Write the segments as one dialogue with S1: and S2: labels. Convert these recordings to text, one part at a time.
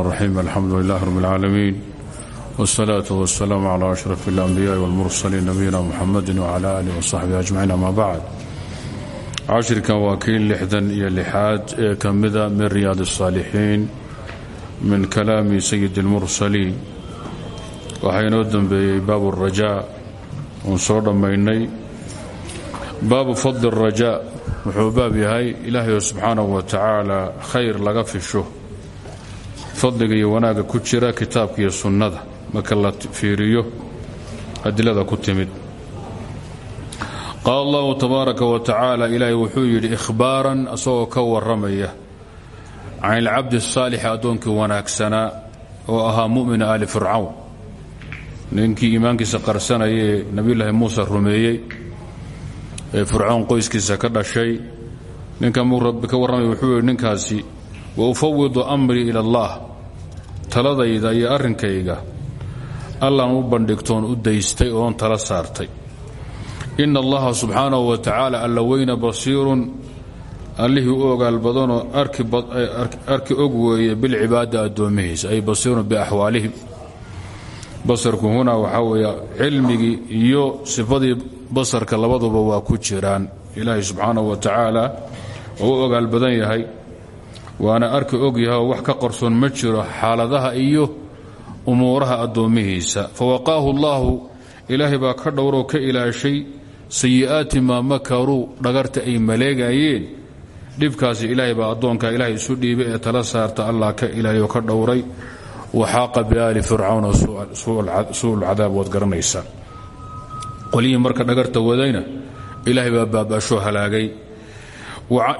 S1: الرحيم الحمد لله رب العالمين والصلاة والسلام على أشرف الأنبياء والمرسلين نبينا محمد وعلى آله وصحبه أجمعين أما بعد cashirkan waa kii lixdan iyo lixaad ee ka mida min riyaad الصاalixiin min kalaami sayid اlmursaliin waxaa inoo dembeeyey baabu الrajaa uun soo dhammaynay baabu fadli الrajaa wuxuu baab yahay ilaahay subxaanahu wa tacaala khayr laga fisho fadliga iyo wanaagga ku jira kitaabka iyo sunnada. Marka la fiiriyo adilada ku timid. Qaala allahu tabaaraka wa tacaala ilaahay wuxuu yidhi ikhbaaran asagoo ka warramaya can ilcabdi asaalixi addoonkii wanaagsanaa oo ahaa mu'mina aali fircawn. Ninkii iimaankiisa qarsanaya ee nebiyulaahi muuse rumeeyey ee qoyskiisa ka dhashay ninka muu rabbi ka wuxuu ninkaasi wa ufawidu amrii ila allah taladayda iyo arrinkayga allaan u bandhigtoon u daystay oon tala saartay. Ina allaha subxaanahu wa tacaala alla weyna basiirun allihii u ogaal badanoo arki og weeye bilcibaadi addoomihiisa ay basiirun biaxwaalihim basarku huna waxaa weeye cilmigii iyo sifadii basarka labaduba waa ku jiraan. Ilaahay subxaanahu wa tacaala oo u ogaal badan yahay waana arki og yahay oo wax ka qarsoon ma jiro xaaladaha iyo umuuraha addoomihiisa. Fawaqaahu allaahu ilaahay baa ka dhowroo ka ilaashay sayi'aati maa makaruu dhagarta ay maleegayeen. Dhibkaasi ilaahay baa addoonka ilaahay isu dhiibay ee tala saarta allah ka ilaahayoo ka dhowray. Waxaaqa biaali fircawna suul cadaab waad garanaysaa qolyihii marka dhagarta wadayna ilaahay baa baaba'ashoo halaagay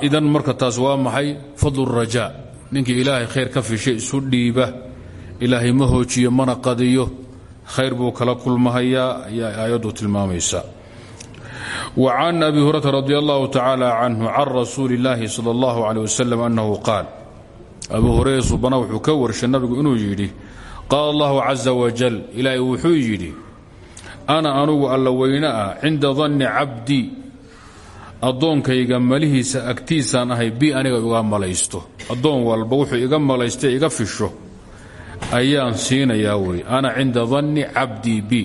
S1: idan marka taas waa maxay? Fadlu rajaa ninkii ilaahay khayr ka fishay isu dhiiba. Ilaahay ma hoojiyo mana qadiyo. Khayr buu kala kulmahayaa ayaa aayaddu tilmaamaysa can abi hurata radi allahu tacaala canhu can rasuuli illaahi sala allahu caleh wasalam annahu qaal. Abu hurayra subana wuxuu ka warshay nabigu inuu yidhi qaala allahu caza wajal ilaahay wuxuu yidhi ana anugu alla weyne ah cinda danni addoonkayga malihiisa agtiisaan ahay bi aniga iga malaysto. Addoon walba wuxuu iga malaystay iga fisho. Ayaan siinayaa wey ana cinda danni cabdii bi.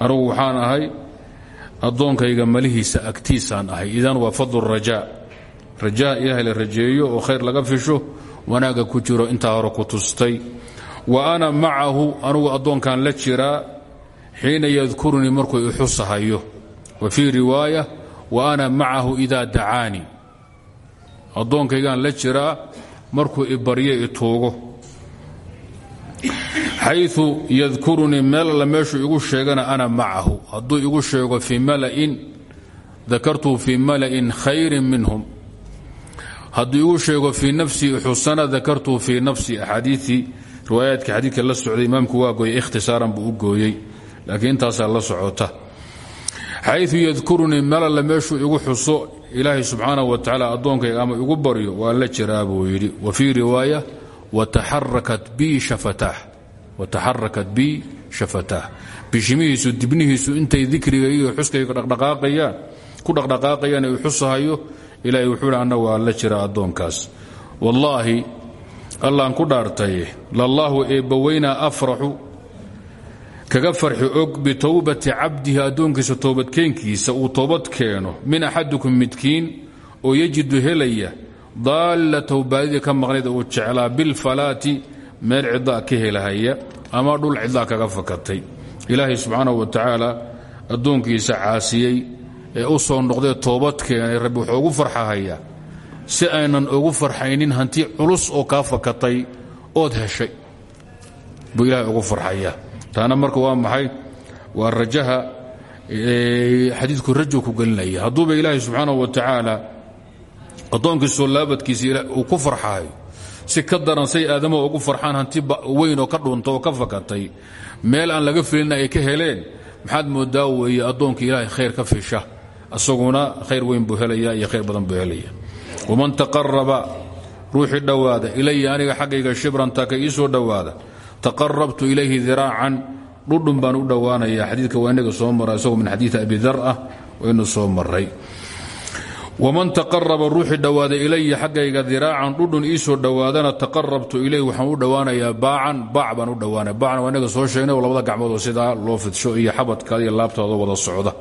S1: Anugu ahay addoonkayga malihiisa agtiisaan ahay. Idan waa fadlu rajaa. Rajaa ilaahay la rajeeyo oo khayr laga fisho wanaagga ku jiro intaa hore ku tustay. Wa ana macahu anugu addoonkan la jiraa xiina yadkurunii markuu ixusahayo wa fii riwaaya wa ana macahu idaa dacaanii addoonkaygaan la jiraa markuu ibaryo ituugo xayu yadkurunii meel alla meeshuu igu sheegana ana macahu. Hadduu igu sheego fii mala'in dakartuhu fii mala'in khayrin minhum. Hadduu igu sheego fii nafsii xusana dakartuhu fii nafsi axaadiiii riwaayaadka xadiidka la socday imaamku waa gooyey ikhtisaaran buu u gooyey laakiin intaasaa la socota xayu yadkurunii meel alla meeshuu igu xuso ilaahay subxaanahu wa tacaala addoonkayga ama igu baryo waa la jiraa buu yidhi. Wa fii riwaaya wataxarakat bi shafataah bishimihiisu dibnihiisu intay dikriga iyo xuskayga ku dhaqdhaqaaqayaan u xusahayo ilaahay wuxuu hi anna waa la jira addoonkaas. Wallaahi allaan ku dhaartaye lallaahu eebbaweynaa afraxu kaga farxi og bitowbati cabdihi addoonkiisa toobadkeenkiisa uu toobad keeno min axadikum midkiin oo yajidu helaya daallatahu baadidii ka maqnayd uu jeclaa bilfalaati meel cidlaa ka helahaya ama dhul cidlaa kaga fakatay. Ilaahay subxaanahu wa tacaala addoonkiisa caasiyey ee u soo noqdee toobad keenay rabbi wuxuu ugu farxahayaa si aynan ugu farxaynin hanti culus oo kaa fakatay ood heshay. Buu ilaahay ugu farxayaa taana marka waa maxay? Waa rajaha xadiidku rajo ku gelinaya. Hadduuba ilaahay subxaanahu wa tacaala addoonkiisoo laabadkiisa uu ku farxaayo si ka daran say aadamaha ugu farxaan hanti weyn oo ka dhunta oo ka fakatay meel aan laga filina ay ka heleen maxaad moodaa weeye addoonkii ilaahay khayr ka fisha isaguna khayr weyn buu helaya iyo khayr badan buu helaya waman taqaraba ruuxii dhowaada ilaya aniga xaggayga shibranta ka ii soo dhowaada taqarabtu ilayhi diraacan dhudhun baan u dhowaanaya xadiidka waa inaga soo mara isagoo min xadiidi abi dar ah waynu soo maray. Waman taqaraba ruuxii dhowaaday ilaya xaggayga diraacan dhudhun iisoo dhowaadana taqarabtu ilay waxaan u dhowaanayaa baacan baac baan u dhowaanaya. Baacna waa soo sheegnay oo labada gacmood oo sidaa loo fidsho iyo xabadkaada iyo laabtaada wada socda.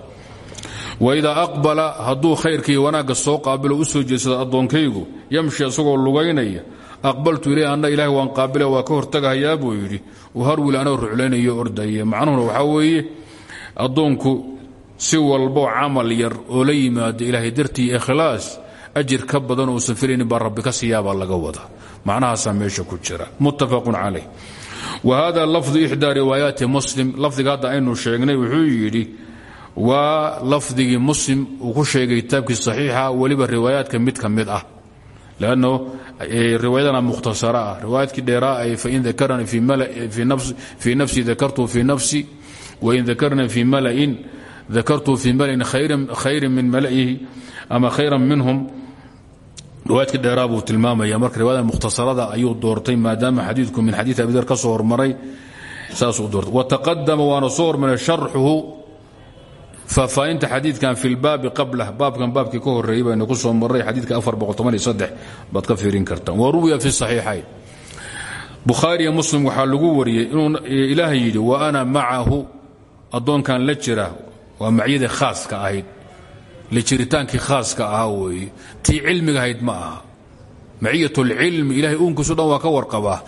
S1: Waidaa aqbala hadduu khayrka iyo soo qaabilo u soo jeedsada addoonkaygu yamshi isagoo lugaynaya aqbaltu ilay anna ilaahay waan qaabila waa ka hortagahayaa buu yidhi. Uu harwil anoo ruclaynayo ordaya macnuhuna waxaa weeye addoonku si walbo camal yar oo la yimaado ilaahay dartii ikhlaas ajir ka badan uusan filaynin baa rabbi ka siiyaabaa laga wada. Macnahaasaa meesha ku jira. Muttafaqun calayh. Wa hada lafdu ixdaa riwaayaati muslim. Lafdiga hadda aynu sheegnay wuxuu yidhi waa lafdigii muslim uu ku sheegay kitaabkii saxiixa weliba riwaayaadka mid ka mid ah lanno riwaayadana mukhtasara ah riwaayaadkii dheeraa ay fain dakaranii fii nafsi dakartuu fii nafsi wain dakarnii fii malain dakartuu fii malain khayrin min malaihi ama khayran minhum riwaayadkii dheeraa buu tilmaamaya marka riwaayada mukhtasarada ayuu doortay maadaama xadiidku min xadiid abidar ka soo hormaray saasuu doortay wataqadama waana soo hormaray sharxuhu faahfaahinta xadiidkan fi lbaabi qablah baabkan baabkii ka horeeyey baynu ku soo marray xadiidka baad ka fiirin kartaan. Wa ruwiya fi saxiixayn. Bukhaariya muslim waxaa lagu wariyey inuu ilaah yidhi wa ana macahu addoonkan la jira waa macyadii khaaska ahayd la jiritaankii khaaska ahaa weeye tii cilmiga ahayd ma aha. Maciyat lcilmi ilahay uunkiisu dhan waa ka warqabaa.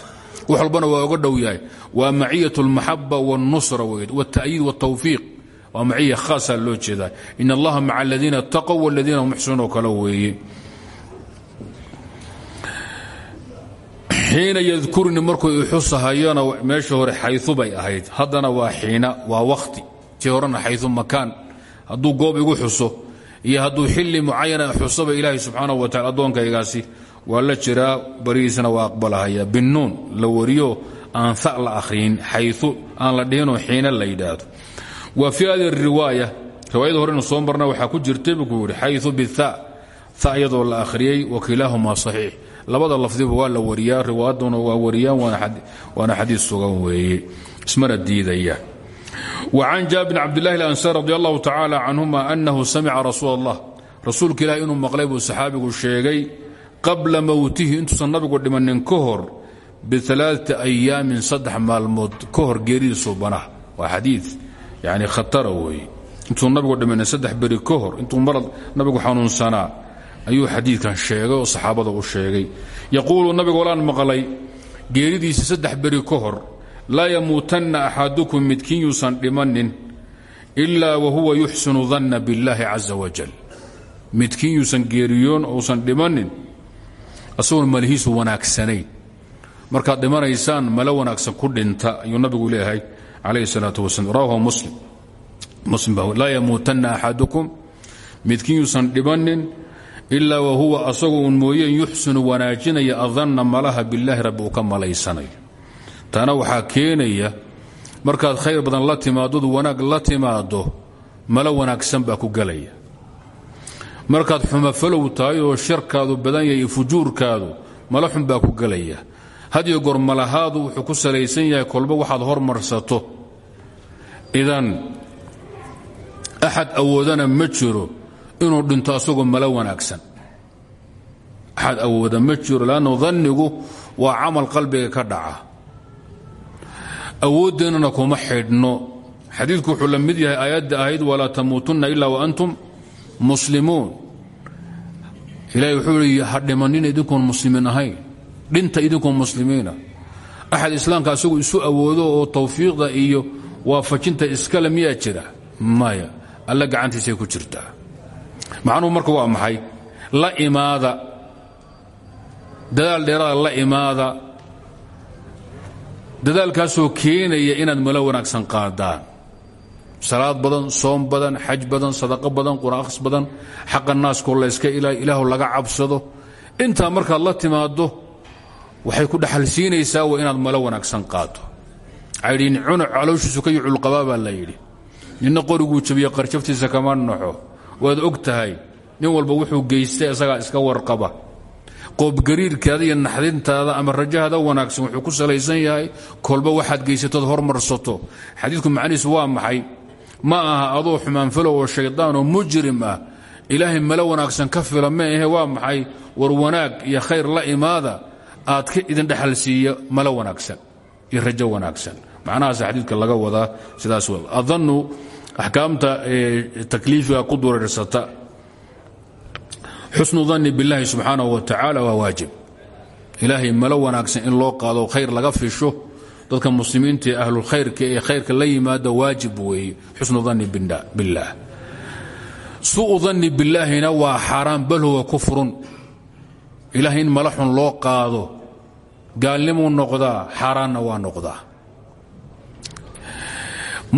S1: Wax walbana waa oga dhow yahay. Waa maciyat lmaxaba wاlnusra wta'yiid wاtawfiiq waa maciya khaasaa loo jeedaa. In allaha maca aladiina اtaqow waladiina hum muxsinuun oo kale weeye xiina yadkurni markuu ixusahayona meesha hore xayu bay ahayd. Haddana waa xiina waa wakhti tii horena xayu makaan. Hadduu goob igu xuso iyo hadduu xilli mucayana xusaba ilaahay subxaanahu wa tacala addoonkaygaasi waa la jiraa barihiisana waa aqbalahaya. Binnuun la xiina la yidhaahdo wa fii hadi riwaaya riwaayada horenu soo marna waxaa ku jirtay buu ku yidhi xayu bitha ha iyadoo la akhriyey wa kilaahumaa saxiix labada lafdiba waa la wariyaa riwaayaduna waa wariyaan waana xadiid sugan weeye ismana diidaya وcan jaabir bn cabdالlahi اlansar radi allahu tacala canهuma anahu samica rasuul اllah rasuulka ilahi inuu maqlay buu saxaabigu sheegay qabla mowtihi intuusan nabigu dhimanin ka hor bialaaثi ayaamin saddex maalmood ka hor geeridiisuu banah waa xadii yani khatara weeye intuusan nabigu dhimanin saddex beri ka hor intuu marad nabigu xanuunsanaa ayuu xadiidkan sheegay oo saxaabada u sheegay. Yaquulu nabigu walaan maqlay geeridiisa saddex beri ka hor laa yamuutanna axadukum midkiin yuusan dhimanin ilaa wahuwa yuxsinu danna billaahi caza wajal midkiin yuusan geeriyoon uusan dhimanin asagoon malihiisu wanaagsanayn. Markaad dhimanaysaan malo wanaagsan ku dhinta ayuu nabigu leeyahay calayhi salaatu wasalam rawahu muslim. Muslim laa yamuutanna axadukum. Midkiin yuusan dhimanin ilaa wahuwa asagu uun mooyeen yuxsinu wanaajinaya adanna malaha billaahi rabbi uu ka malaysanayo taana waxaa keenaya markaad khayr badan la timaadod wanaag la timaado malo wanaagsan baa ku gelaya markaad xumafalow tahay oo sharkaadu badan yahay fujuurkaadu malo xun baa ku gelaya hadiyo goor malahaadu wuxuu ku salaysan yahay waxaad hormarsato idan axad awoodana ma jiro inuu dhinto asagoo malo wanaagsan. Axad awooda ma jiro lannu dannigu waa camal qalbiga ka dhaca. Awoodeennana kuma xidhno. Xadiidku wuxuu la mid yahay aayadda ahayd walaa tamuutunna ilaa waantum muslimuun. Ilahay wuxuu i ha dhimanina idinkoon muslimiin ahayn. Dhinta idinkoon muslimiina. Axad islaamka asagu isu awoodo oo tawfiiqda iyo waafajinta iskale miyaa jira? Maya alla gacantiisay ku jirtaa macnuhu marka waa maxay? La imaada. Dadaal dheeraada la imaada. Dadaalkaasoo keenaya inaad malo wanaagsan qaadaan. Salaad badan soom badan xaj badan sadaqo badan quraaqs badan xaqa naaskoo layska ilaaliyo ilaahu laga cabsado. Intaa markaad la timaaddo waxay ku dhaxalsiinaysaa wa inaad malo wanaagsan qaado caydhin cunuc calooshiisu ka yuculqabaa baa la yidhi. Ninna qoriguu jabiye qarjabtiisa kama naxo waad og tahay nin walba wuxuu geystay isagaa iska warqaba qoobgariirkaada iyo naxdintaada ama rajahada wanaagsan wuxuu ku salaysan yahay kolba waxaad geysatood hormarsato. Xadiidku macnihiisu waa maxay? Ma aha adoo xumaanfalow oo shaydaan oo mujrim ah. Ilaahay malo wanaagsan ka fila ma ahe waa maxay? War wanaag iyo khayr la imaada aad ka idin dhexal siiya malo wanaagsan iyo rajo wanaagsan macnahaas xadiidka laga wadaa sidaas w adannu axkaamta takliifiga ku dureersata. Xusnu danni billaahi subxaanahu wa tacaala waa waajib. Ilaahay malo wanaagsan in loo qaado khayr laga fisho. Dadka muslimiinta ee ahlulkhayrka ee khayrka la yimaada waajib weeye. Xusnu danni billaah. Su'u danni billaahina waa xaaraan bal huwa kufrun. Ilahay in mala xun loo qaado gaalnimuu noqdaa xaaraanna waa noqdaa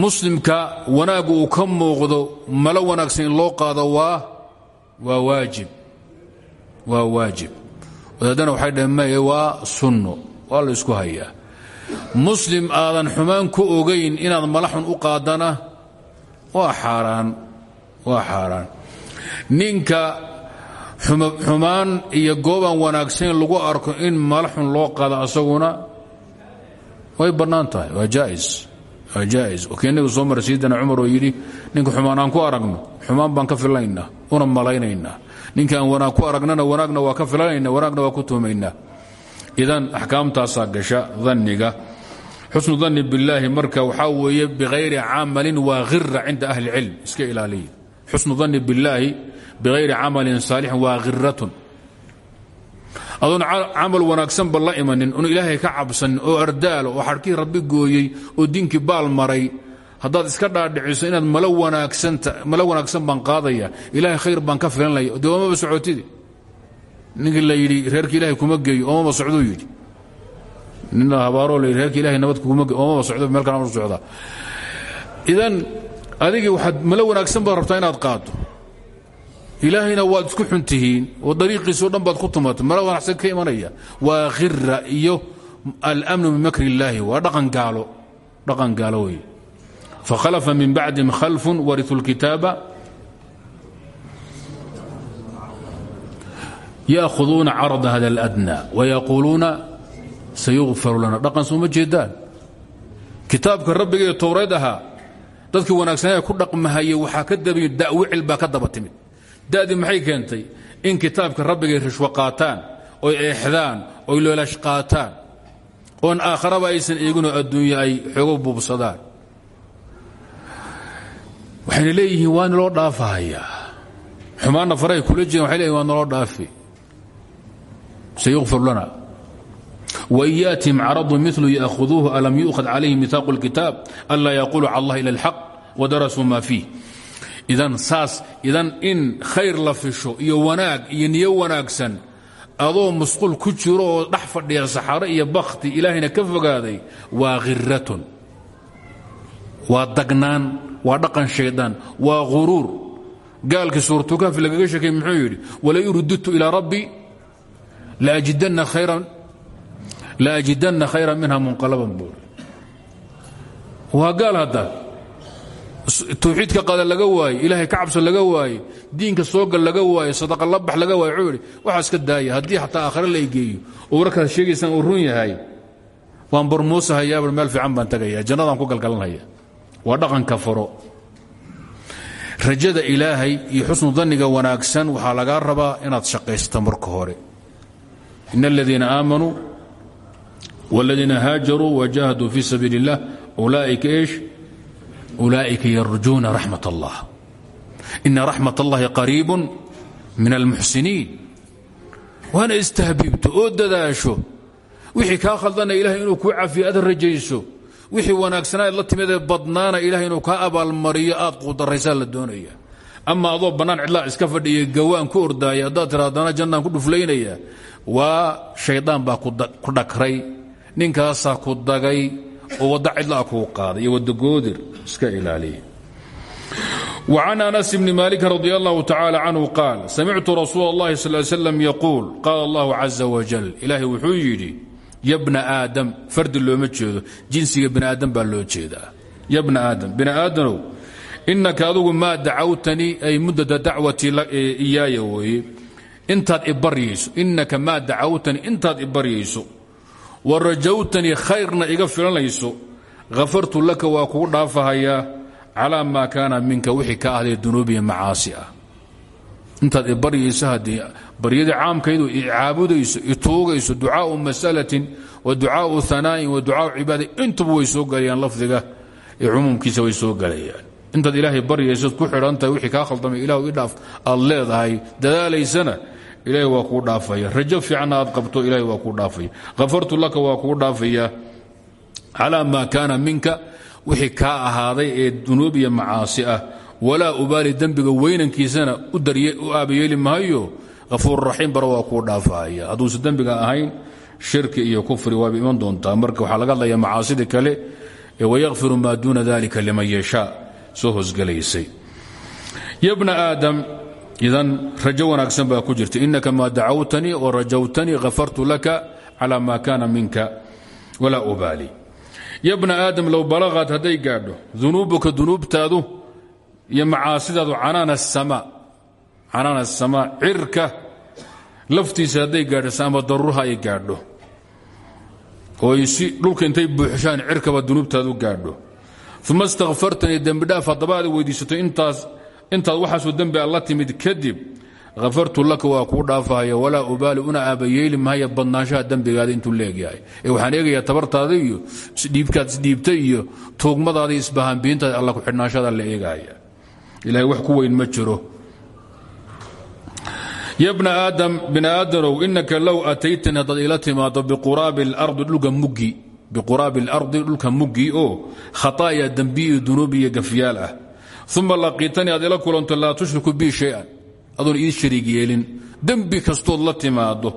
S1: muslimka wanaaggu uu ka muuqdo malo wanaagsan in loo qaado waa waa waajib waa waajib. Wadaadana waxay dhaheen waa sunno waa la isku hayaa. Muslim aadan xumaan ku ogayn inaad mala xun u qaadana waa xaaraan waa xaaraan. Ninka xumaan iyo goobaan wanaagsan lagu arko in mala xun loo qaado asaguna way bannaan tahay waa jaais waa jaais kii nabigu soo maray sayidina cumar oo yidhi ninka xumaan aan ku aragno. Xumaan baan ka filanaynaa una malaynaynaa. Ninka wanaag ku aragnana wanaagna waa ka filanayna wanaagna waa ku tuhmaynaa idan axkaamtaasaa gasha danniga. Xusnu danni billaahi marka waxaa weeye bikayri camalin waa hira cinda ahli cilm iska ilaaliya. Xusnu danni billaahi bikayri camalin saalixin waa khiratun adoon camal wanaagsanba la imanin un ilaahay ka cabsanin oo ardaalo oo xadhkii rabbi gooyey oo diinkii baal maray. Haddaad iska dhaadhiciso inaad malo wanaagsan baan qaadaya ilaahay khayr baan ka filanlaya dee oomaba socotidi? Ninkii la yidhi reerka ilahay kuma geeyo oomaba socduu yidhi. Nin habaaroo la yidhi reerka ilahay nabad kuma geeyo oomaba socdo meel kale ama socdaa. Idan adigii waxaad malo wanaagsan baad rabtaa inaad qaado ilaahayna waad isku xun oo dariiqiisao dhan baad ku tumatay mala wanaagsan ka imanaya. Waa khira iyo almnu min makr illaahi waa dhaqan gaalo. Wey fakhalafa min bacdihim khalfun warituu lkitaaba. Yaahuduuna carada hada اladna wayaquuluuna sayukfaru lana. Dhaqan sooma jeedaan? Rabbiga ee towreed ahaa dadkii ku dhaqmahayey waxaa ka dabayi da'wicil baa ka daba da'dii maxay keentay? In kitaabka rabbigay rishwo qaataan oy eexdaan oy loolash qaataan oon aakharaba aysan eeginoo adduunye ay xoogo buubsadaan. Waxayna leeyihiin waa naloo dhaafahayaa xumaanna farahay kula jireen waxay leeyihiin waa naloo dhaafi. Sayukfir lana. Wain yaatihim caradu milu ya'huduuhu alam yu'had calayhim mihaaqu اlkitaab anlaa yaqulu cala allah ila اlxaq wadarasuu ma idan saas idan in khayr la fisho iyo wanaag iyo niyo wanaagsan adoo musqul ku jiro oo dhex fadhiya saxaaro iyo bakhti ilaahayna ka fogaaday waa khiratun waa dagnaan waa dhaqan shaydaan waa ghuruur. Gaalkii suurtukafi lagaga sheekay muxuu yidhi walain rudidtu ilaa rabbi laajidanna khayra minha munqalaban buur waa gaal hadda towxiidka qadan laga waayo ilaahay ka cabso laga waayo diinka soogal laga waayo sadaqa labax laga waayo wuxuu idhi iska daaya haddii xataa aakhare la egeeyo oo warkaas sheegaysaan uu run yahay. Waan bormoosahayaa bar meel fiican baan tagayaa jannadaan ku galgalanhaya waa dhaqanka faro rajada ilaahay iyo xusnu danniga wanaagsan waxaa lagaa rabaa inaad shaqaysta marka hore. In aladiina aamanuu wاladiina haajaruu wajaahaduu fii sabiili اllah ulaa'ika esh ulaaئika yarjuuna raxmat اllah ina raxmat اllahi qariib min almuxsiniin waana istahbiibto oo dadaasho wixii kaa khaldana ilahay inuu kuu cafiyo aad rajayso wixii wanaagsanaa la timidee badnaana ilahay inuu kaa abaalmariyo aad quudaraysaa la doonaya ama adoo bannaan cidlaa iska fadhiya gawaan ku ordaaya haddaad tiraadana jannaan ku dhuflaynaya waa shaydaan baa ku dhakray ninkaasaa ku dagay oo wadda cidlaa kuu qaaday iyo wadda goodir iska ilaaliya وعن أنس بن مالك رضي الله تعالى عنه قال سمعت رسول الله صلى الله عليه وسلم يقول قال الله عز وجل إلهي وxuu yidhi ya bna aadam fardi looma jeedo jinsiga bini aadam baa loo jeedaa ya bna aadam bini aadanow inaka adugu maa dacawtanii ay muddada dacwatii iyaaya weeye intaad ibaryayso inaka maa dacawtanii intaad ibaryayso wa rajawtanii khayrna iga filanayso hafartu laka waa kugu dhaafahayaa calaa maa kaana minka wixii ka ahday dunuubiya macaasi ah. Intaad ibaryayso haddii baryadii caamkaydu icaabudayso ituugayso ducaau masalatin wa ducaau anaa'in wa ducaau cibaada intuba way soo galayaan lafdiga ee cumuumkiisa way soo galayaan. Intaad ilaahay baryaysood ku xidhantahay wixii kaa khaldamay ilah idhaaf aad leedahay dadaalaysana ilaahay waa kuu dhaafaya. Rajo fiicanna aad qabto ilahay waa kuu dhaafaya. Hafartu laka waa kuu dhaafaya. Calaa maa kaana minka wixii kaa ahaaday ee dunuub iyo macaasi ah. Walaa ubaali dembiga weynankiisana u aabayeeli maayo. Afuurraxiim bara waa kuu dhaafaya. Hadduusa dembiga ahayn shirki iyo kufri waaba iman doontaa. Marka waxaa laga hadlaya macaasidii kale ee wayakfiru maa duuna dalika liman yashaa. Soo hosgelaysay ya bna idan rajo wanaagsan baa ku jirta. Inaka maa dacawtanii oo rajawtanii hafartu laka cala maa kaana minka walaa ubaali. Ya bna aadam low balaqaad hadday gaadho dunuubuka dunuubtaadu iyo macaasidaadu canaan asamaa cirka laftiisa hadday gaadho ama daruuraha ay gaadho oo si dhulka intay buuxshaan cirkaba dunuubtaadu gaadho. Uma istakfartanii dembidhaaf haddaba aad weydiisato intaas intaad waxaasoo dembi alla timid kadib hafartu laka waa kuu dhaafahaya walaa ubaali una aabayeeli mahaya badnaanshaha dembigaada intuu leegyahay ee waxaan eegayaa tabartaada iyo isdhiibkaad isdhiibtay iyo tuugmadaada isbahaanbiintaada alla ku xidhnaashada la eegaya. Ilahay wax ku weyn ma jiro. Ya bna aadam bini aadanow inaka low ataytani haddaad ila timaado biquraabi اlardi dhulka muggi biquraabi اlardi dhulka muggi oo khataaya dembi iyo dunuub uma laqiitanii aad ila kulanto laa tushriku bi shay-an adoon ii shariig yeelin dembi kastood la timaado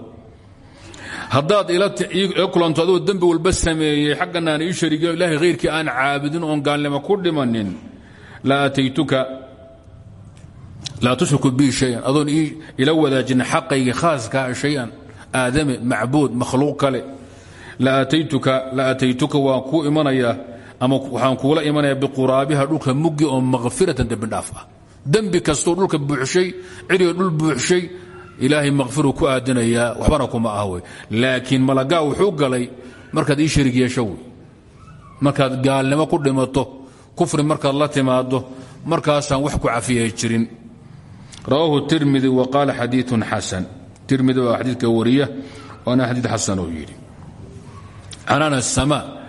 S1: haddaad ila kulanto adoo dembi walba sameeyey xaggana ii shariigiyo ilahay hayrkii aan caabudin oon gaalnimo ku dhimanin la ataytuka laa tushriku bi shayan adoon ila wadaajin xaqayga khaaskaa shayan aadame macbuud makhluuq kale la ataytuka waan kuu imanayaa ama waxaan kuula imanayaa biquraabiha dhulka muggi oo makfiratan dembidhaaf ah. Dembi dhulka buuxshay ciriga dhul buuxshay ilaahay makfiruu ku aadinayaa waxbana kuma ah laakiin malagaa wuxuu galay markaad ii sharig yeesho wey markaad gaalnimo ku dhimato kufri markaad la timaado markaasaan wax ku cafiyay jirin. Rawaahu tirmidi wa qaala xadiiun xasan. Tirmidi waa xadiidka wariya waana xadiid xasan uu yidhi. Canaan asamaa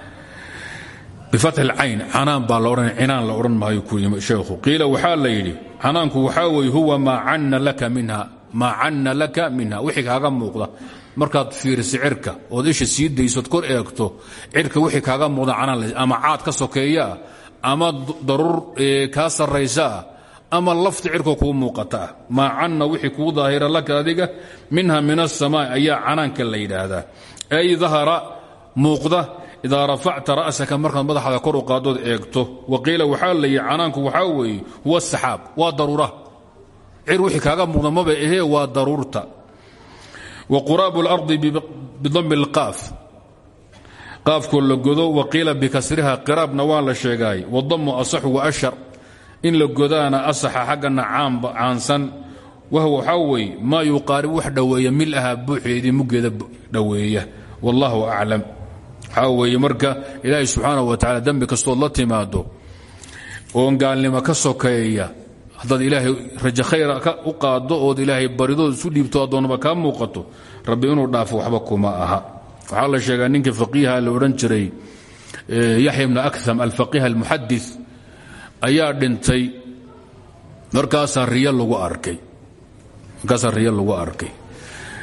S1: bifatxi lcayn canaan baa laodhan cinaan la odhan maayo ku yimi sheekhu. Qiila waxaa la yidhi canaanku waxaa weye huwa maa canna laka minha maa canna laka minha. Wixii kaaga muuqda cirka ood isha sii kor eegto cirka wixii kaaga muuqda canaan ama caad ka sokeeyaah ama daruur kaa sarraysaah ama lafta cirka kuu muuqataah maa canna wixii kuu daahira laka adiga minha min asamaa ayaa canaanka la yidhaahdaa. Ay dahara muuqda idaa rafacta ra'saka markaad madaxaada kor u qaadood eegto wa qiila waxaa la yidhi canaanku waxaa weeye huwa saxaab waa daruura. Cir wixii kaaga muuqda maba ahee waa daruurta. Wa quraabu اlardi bidami اlqaaf qaafkoo la godo wa qiila bikasriha qiraabna waa la sheegaay wadamu asaxu waashar in la godaana asaxa xaggana caansan. Wahwa waxaa weeye maa yuqaaribu wax dhoweeya milaha buuxeedii muggeeda dhoweeya. Wallahu aclam waxaa marka ilaahay subxaanahu wa tacala dembi kastood la timaado oon gaalnimo ka sokeeya haddaad ilaahay rajo khayra u qaado ood ilaahay baridood isu dhiibto addoonnaba kaa muuqato rabbi inuu dhaafo waxba kuma aha. Waxaa la sheegaa ninkii faqiiha la odhan jiray yaxya bna akham alfaqiih almuxadi ayaa dhintay markaasaa riyo lagu arkay. Markaasaa riyo lagu arkay.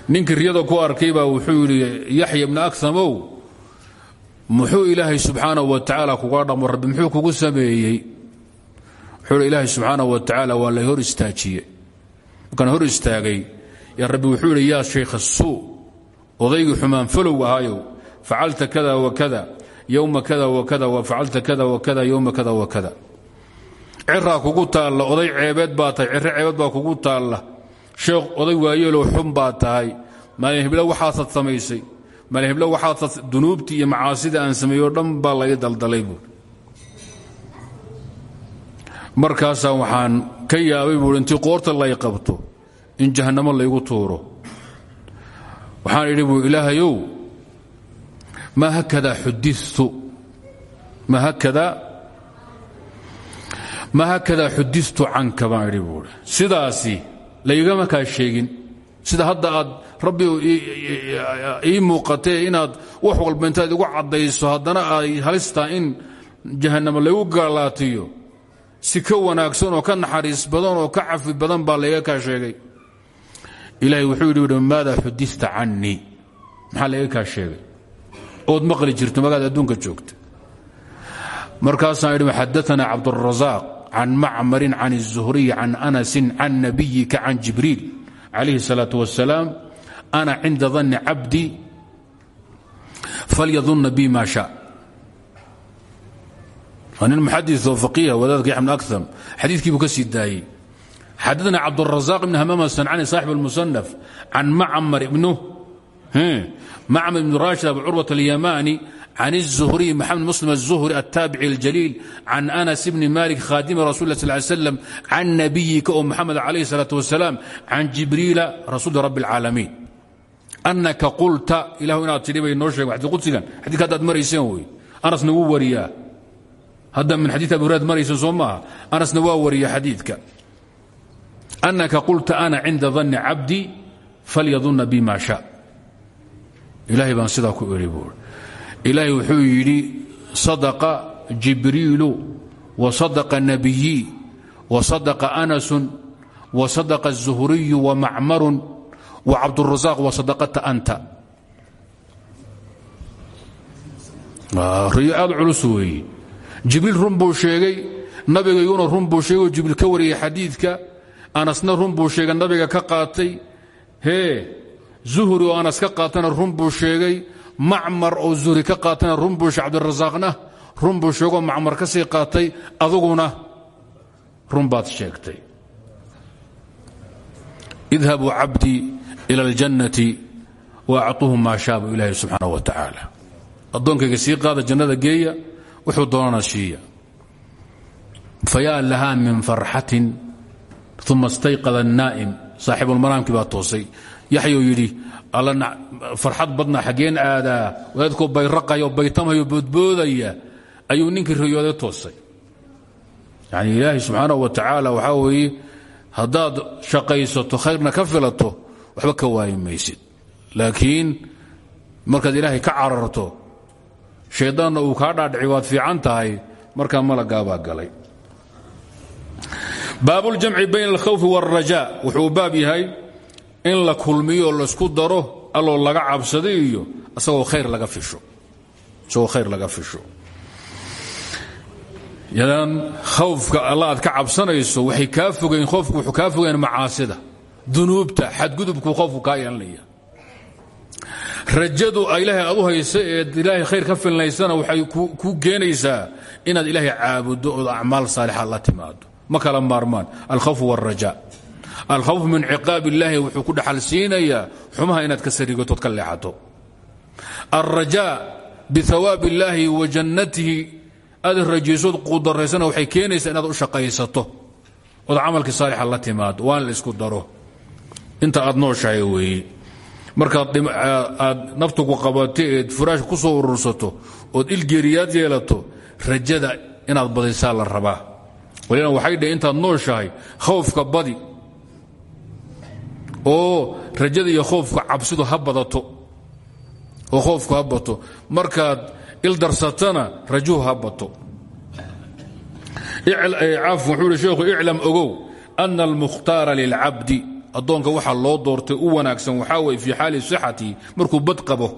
S1: Ninkii riyada ku arkay baa wuxuu yidhi yaxya bna akhamow muxuu ilaahay subxaanahu wa tacaala kuga dhamo rabbi muxuu kugu sameeyey? Wuxuu ilaahay subxaanahu wa tacaala waa la hor istaajiye markaan hor istaagay yaa rabbi wuxuu yidhi yaa suu odaygii xumaan falow ahaayow facalta kada wakada yowma kada wakada wa facalta kada wakada yowma kada wakada ciraa kugu taalla oday ceebeed baa tahay ciro ceebeed baa kugu taalla. Sheekh oday waayeelow xun baa tahay. Maalin heblo waxaasaad samaysay maalin heblo waxaad dunuubtii iyo macaasida aan sameeyo dhan baa laga daldalay buui markaasaa waxaan ka yaabay buui intii qoorta lay qabto in jahannamo laygu tuuro. Waxaan idhi buu ilaahayow maa hakadaa xuditu ma hakadaa ma hakadaa xuditu canka? baan idhi buui sidaasi laygama kaa sheegin. Sida hadda aad rabbi ii muuqatee inaad wax walba intaad igu caddayso haddana ay halistaa in jahannamo laygu gaalaatiyo si ka wanaagsan oo ka naxariis badan oo ka cafi badan baa layga kaa sheegay ilaahay wuxuu yidhi maada xudita canii maxaa layga kaa sheegay ood maqli jirto magaad adduunka joogta markaasaan idhi xadaana cabdurasaaq can macmarin can الzuhriy can anasin can nabiyika can jibriil calayhi الsalaaة wasalaam ana cinda danni cabdi falyadunna bi ma sha waa nin muxadis oo faqiiha wadaadka yaxmed akam xadiidkii buu ka sii daayey xadana cabdالrazaq ibn hamam asancani saaxib اlmusanaf can macmar ibnu macmar ibn rashid abu curwat اlyamani can الzuhriy maxamed muslim الzuhri الtaabici اljaliil can anas bni malik khadimi rasul sl ly slam can nabiyika oo muxamed calayh الsalaaة wasalaam can jibriila rasuuli rabi اlcaalamiin anaka qulta ilahu inaad tidhi bay noo sheeg xadii qudsigan xadidka haddaad marayseen wey anasna wuu wariyaa hadda min xadii abi huraad maraysen soo maaha anasna wariya xadiidka anaka qulta ana cinda danni cabdi falyadunna bi sha ilaahay baan sidaa ku eri buui wuxuu yidhi sadaqa jibriilu wa sadaqa nabiyii wa sadaqa anasun wa sadaqa الzuhriyu wa macmarun wa sadaqata anta. Riyo aad culus weeye jibriil run buu sheegay nabigayguna run buu sheegay oo jibriil ka wariyay xadiidka. Anasna run buu sheegay nabiga ka qaatay. Hee zuhri oo anas ka qaatana run buu sheegay. Macmar oo zuhri ka qaatana run buu sheegay. Cabdirasaaqna run buu sheegoo macmar ka sii qaatay. Aduguna run baad sheegtay. Idhabuu cabdii ila aljannati wa acuuhu maa shaabu ilaahi subxaana wa tacaala addoonkayga sii qaada jannada geeya wuxuu doonana siiya fayaa lahaa min farxatin uma stayqada الnaa'im saaxibulmanaamkii baa toosay yaxyuu yidhi alla farxad badna xaggeen aadaa wadaadkoo bayraqayo baytamhayo boodboodaya ayuu ninkii riyooday toosay yani ilaahay subxaanaه wa tacaala waxaa weeye haddaad shaqaysato khayrna ka filato waxba ka waayi laakiin markaad ilaahay ka cararto shaydaanna uu kaa dhaadhici waad fiican tahay markaa malagaabaa galay baabuljamci bayn alkhawfi wاlrajaa wuxuu baab yahay in la kulmiyo laysku daro alloo laga cabsado iyo isagoo khayr laga fisho. Yadan khawfka alla aad ka cabsanayso waxay kaa fogeyn khoofku wuxuu kaa fogeyn macaasida dunuubta xadgudubku khoofku kaa yeelanaya rajadu ilaahay aad u haysa ilaahay khayr ka filnaysana waxay kuu keenaysaa inaad ilaahay caabuddo ood acmaal saalixa la timaado ma kala maarmaan alkhawf wاlraja alkhawf min ciqaab illaahi wuxuu ku dhaxal xumaha inaad ka sarigatood ka leexato. Alrajaa bihawaab illaahi wa jannatihi aad rajaysood quudaraysana waxay keenaysaa inaad u shaqaysato. Ood camalkii saalixa la timaado waan la isku daro inta aad nooshahay weeye markaad aad naftuku qabato eed furaash ku soo urursato ood ilgeeriyaad yeelato rajada inaad badaysaa la rabaa. Walina waxay dheh intaad nooshahay khawfka badi. Oo rajada iyo khoofka cabsidu ha badato. Oo khoofku ha bato. Markaad ildarsatana rajuhu ha bato. Caafun wuxuu ihi sheekhu iclam ogow ana almukhtaara addoonka waxaa loo doortay u wanaagsan waxaa weye fii xaali sixati markuu bad qabo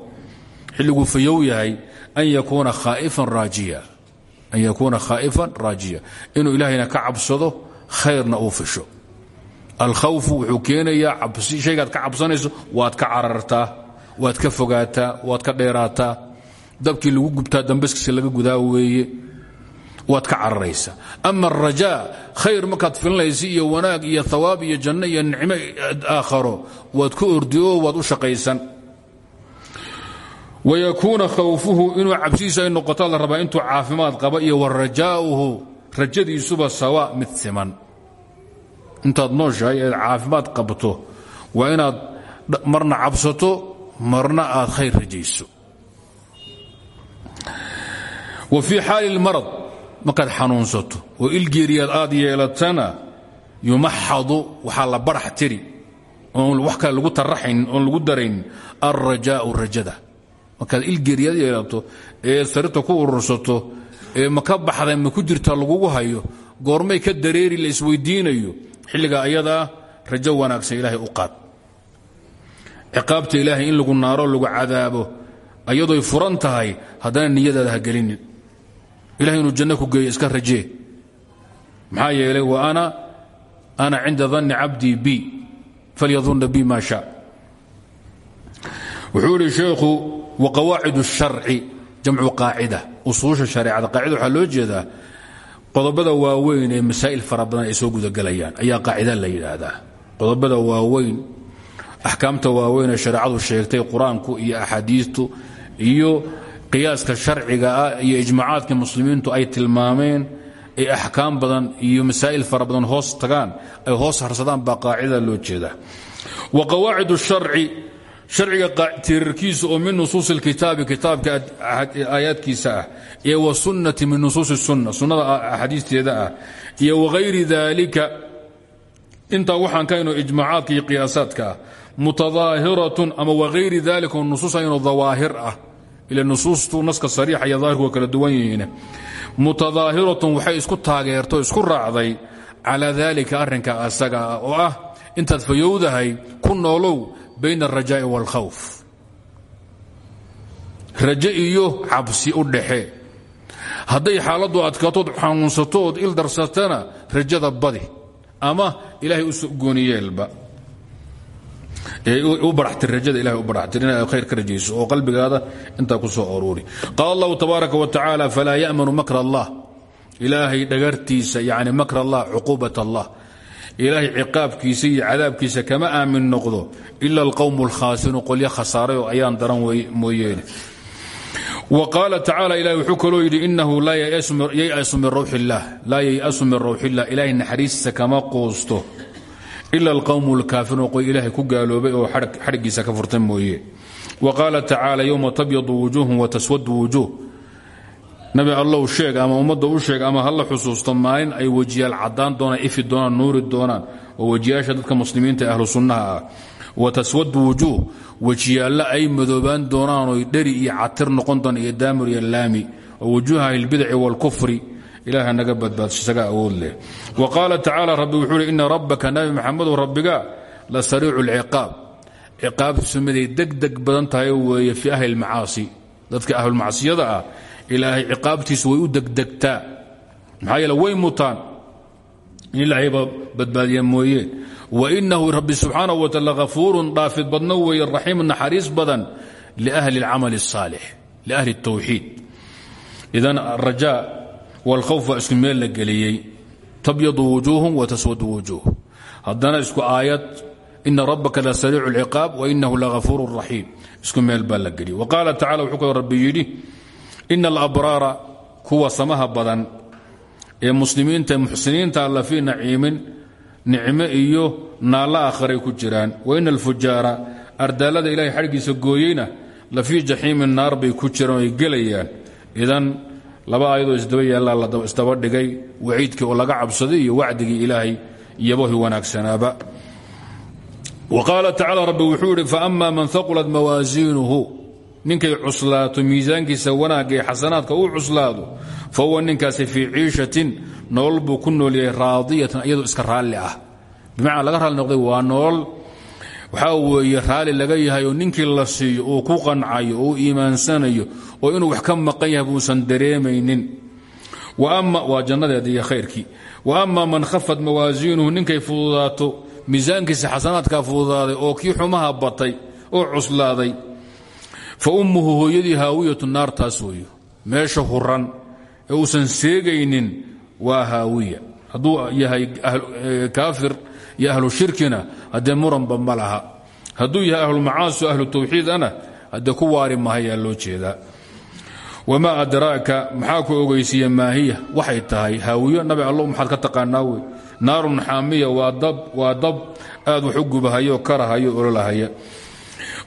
S1: xilliguu fayow yahay an yakuuna khaa'ifan raajiya. Inuu ilaahayna ka cabsado khayrna uu fisho alkhawfu wuxuu keenayaa shaygaad ka cabsanayso waad ka carartaa waad ka fogaataa waad ka dheeraataa. Dabkii lagu gubtaa dambaskiisa laga gudaa weeye waad ka cararaysa. Ama arajaa khayr markaad filinaysa iyo wanaag iyo hawaab iyo janno iyo nicmo aakharo waad ku ordi oo waad u shaqaysan. Wayakuuna khawfuhu inuu cabsidiisa ay noqoto la rabaa intuu caafimaad qaba iyo warajaa'uhu rajadiisuba sawa mid siman. Intaad nooshahay eed caafimaad qabto waa inaad marna cabsato marna aad khayr rajayso. Wa fii xaali اlmarad markaad xanuunsato. Oo ilgeeriyaad aad yeelatana yumaxadu waxaa la barax tiri oon wax kale lagu taraxayn oon lagu darayn alrajaau rajada. Markaad ilgeeriyad yeelato ee sarirta ku urursato ee ma ka baxday ma ku jirta lagugu hayo goormay ka dareeri la isweydiinayo xilligaa ayadaa rajo wanaagsan ilaahay u qaad. Ciqaabta ilaahay in lagu naaro lagu cadaabo ayadoy furan tahay haddana niyadaada ha gelinin ilahay inuu janno ku geeyo iska rajee maxaa yeelay wa ana ana cinda danni cabdii bi falyadunna bi ma sha. Wuxuu idhi sheekhu waqawaacid الsharci jamcu qaacida usuusha shareecada. Qaacida waxaa loo jeedaa qodobada waaweyn ee masaa'il fara badan ay soo gudagelayaan ayaa qaacida la yidhaahdaa. Qodobada waaweyn axkaamta waaweyn ee shareecadu sheegtay qur'aanku iyo axaadiistu iyo qiyaaska sharciga ah iyo ijmaacaadka muslimiintu ay tilmaameen ee axkaam badan iyo masaa'il fara badan hoos tagaan ay hoos harsadaan baa qaacida loo jeedaa wa qawaacid sharci sharciga tiirarkiisa oo min nusuus اlkitaabi kitaabka aayaadkiisa ah iyo wasunnati min nusuus الsunna sunnada axaadiisteeda ah iyo wagayri dalika intaa waxaan kahayno ijmaacaadka iyo qiyaasaadka ah mutadaahiratun ama wagayri dalika oo nusuus ayno dawaahir ah ila nusuustu naska sariixa iyo daahirku waa kala duwan yihiin. Mutadaahiratun waxay isku taageerto isku raacday calaa dalika arrinka asaga ah oo ah intaad fayowdahay ku noolow bayn alrajaa'i wاlkhawf raje iyo cabsi u dhaxe hadday xaaladdu adkaatood il darsatana rajada badi ama ilaahay u gooniyeelba u baraxtir rajada ilahay u baraxtir inaad khayr ka rajayso oo qalbigaada intaa ku soo aruuri. Qaala allahu tabaaraka wa tacaala falaa ya'manu makr allah. Ilaahay dhagartiisa yani makr allah cuquubat allah. Ilaahay ciqaabkiisa iyo cadaabkiisa kama aamin noqdo ila alqowm alkhaasiruun qolyo khasaaray oo ayaan daran mooyeene. Qaala tacaala ilahi wuxuu kaloo yidhi inahu laa yayasu min rawxi illah laa yayasu min rawxi illah ilaahay naxariistiisa kama quusto ila alqowm alkaafiruun qoy ilaahay ku gaaloobay oo xadhiggiisa ka furta mooye. Wa qaala tacaala yowma tabyadu wujuuhum wa taswadu wujuuh. Nabi allow sheeg ama ummadda u sheeg ama hala xusuusto maalin ay wejiyaal caddaan doonaan ifi doonaan nuuri doonaan oo wejiyaasha dadka muslimiinta ee ahlu sunnaha ah. Wa taswadu wujuuh wejiyaalla ay madoobaan doonaan oy dheri iyo catir noqon doonaan iyo daamur iyo laami. Oo wujuuha ahlilbidaci waalkufri ilaaha naga badbaadso isaga awood leh wa qaala tacaala rabbi wuxuu uhi ina rabbaka nabi maxamedow rabbiga la sariicu lciqaab ciqaabtiisu miday degdeg badan tahay weeye fii ahli lmacaasi dadka ahlulmacsiyada ah ilaahay ciqaabtiisu way u degdegtaa maxaa yeele way mutaan in ilaahayba badbaadiya mooyeen wainahu rabbi subxaanaه wa taala hafuurun dhaafid badno weeye raxiimu naxariis badan liahli اlcamal الsaalix liahli الtawxiid idan arajaa wاlkhawf waa isku meel la geliyey tabyadu wujuuhum wataswadu wujuuh haddana isku aayad ina rabbaka la sariicu اlciqaab wainahu lahafuur raxiim isku meel baa la geliyey waqaala tacala wuxuu kaloo rabbi yidhi ina alabraara kuwa samaha badan ee muslimiinta muxsiniinta alla fii naciimin nicmo iyo naallo aakharay ku jiraan wa ina alfujaara ardaalada ilahay xadhgiisa gooyeyna la fii jaxiimin naar bay ku jiraan ay gelayaan idan laba aayadoo isdaba yaallaa isdaba dhigay waciidkii oo laga cabsaday iyo wacdigii ilaahay iyobahi wanaagsanaaba. Wa qaala rabbi wuxuu yidhi faama man haqulat mawaasiinuhu ninkay cuslaato miisaankiisa wanaagga ee xasanaadka uu cuslaado fa huwa ninkaasi fii ciishatin nolol buu ku nool yahay raadiyatan iyadoo iska raalli ah. Bimacnaa laga raalli noqday waa nolol waxaa weeye raalli laga yahay oo ninkii la siiyo uu ku qancayo oo uu iimaansanayo oo inuu wax ka maqan yahay buusan dareemaynin. Waa jannadeeda iyo khayrkii. Wa ama man khafat mawaasiinuhu ninkay fududaato miisaankiisa xasanaadkaa fududaaday oo kii xumaha batay oo cuslaaday fa ummuhu hooyadii haawiyatu naartaas weeyo. Meesha huran ee uusan seegaynin waa haawiya. Hadduu yahay kaafir iyo ahlu shirkina haddee muranba ma laha. Hadduu yahay ahlulmacaasi o ahlu tawxiidana haddee ku waari mahayaa loo jeedaa. Wamaa adraaka maxaa ku ogeysiiya maahiya? Waxay tahay haawiyo. Nabi allo maxaad ka taqaanaa wey? Naarun xaamiya waa dab aad wax u gubahayo karahayo ololahaya.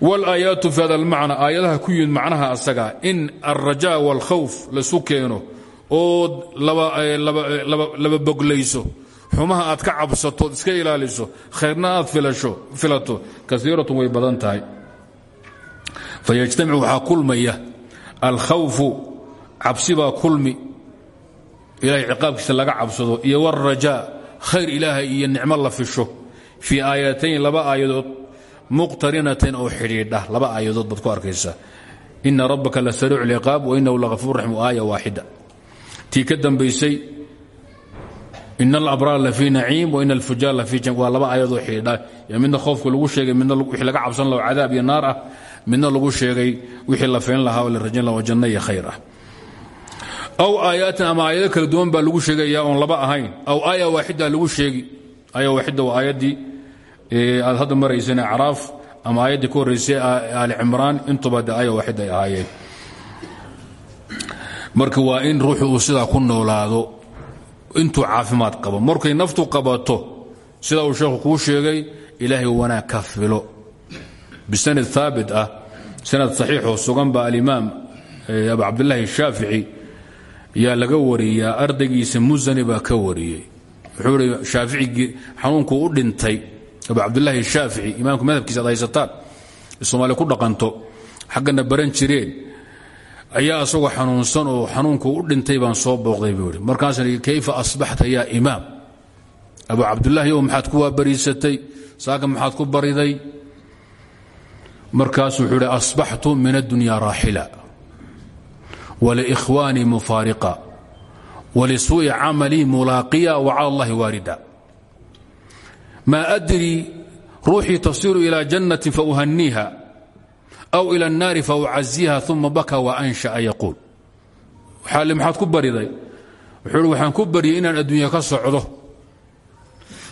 S1: Wlaayaatu fi hada lmacna aayadaha ku yimid macnaha asaga in alraja wاlkhawf lasu keeno ood laba boglayso xumaha aad ka cabsatood iska ilaaliso khayrna aad filato. Kaiiratun way badan tahay. Fayajtamicu waxaa kulmaya. Alkhawfu cabsibaa kulmi. Ilahay ciqaabkiisa laga cabsado. Iyo wاlrajaa khayr ilaahay iyo nicmo la fisho. Fii aayatayn laba aayadood. Muqtarinatayn oo xidhiidha laba aayadood baad ku arkaysaa ina rabbaka la sariicu liqaab wainahu lagafuur raxim aaya waaxida tii ka dambaysay in alabraar lafii naciim wain alfujaar lafii jam waa laba aayadoo xidhiidha midna khoofka lagu sheegay midna wixii laga cabsan laho cadaab iyo naar ah midna lagu sheegay wixii la fayn lahaa oo la rajayn laha janno aw aayaatin ama aayado kala duwan baa lagu sheegaya oon laba ahayn aw aaya waaxida lagu sheegi aaya waaxida waa aayaddii aad hadda marayseen acraaf ama aayaddii ka horraysay aali cimraan intuba de aaya waaxid ay marka waa in ruuxu uu ku noolaado intuu caafimaad qabo. Markay naftu qabato sida uu sheekhu kuu sheegay ilaahay wanaag ka bisanad haabit ah sanad saxiixoo sugan baa alimaam abu cabdilaahi shaafici yaa laga wariyaa ardaygiisa musani baa ka wariyey. Wuxuu i shaaficigii xanuunkuu u dhintay. Abu cabdilaahi shaafici imaamka madhabkiisa ad haysataan ku dhaqanto xaggana baran jireen ayaa asagoo xanuunsan oo xanuunkuu u dhintay baan soo booqday buu ihi markaasna kayfa asbaxta yaa imaam? Abu cabdilaahi ow maxaad ku waabariisatay? Saaka maxaad ku bariday? Markaasuu wuxuu ihi asbaxtu min addunya raaxila wlikhwaanii mufaariqa walisuu'i camalii mulaaqiya wacala allahi waarida. Maa adrii ruuxii tasiru ila jannatin fauhaniiha aw ila الnaari faucaziha uma baka waansha'a yaquul. Xaali maxaad ku bariday? Wuxuu waxaan ku baryay inaan adduunya ka socdo.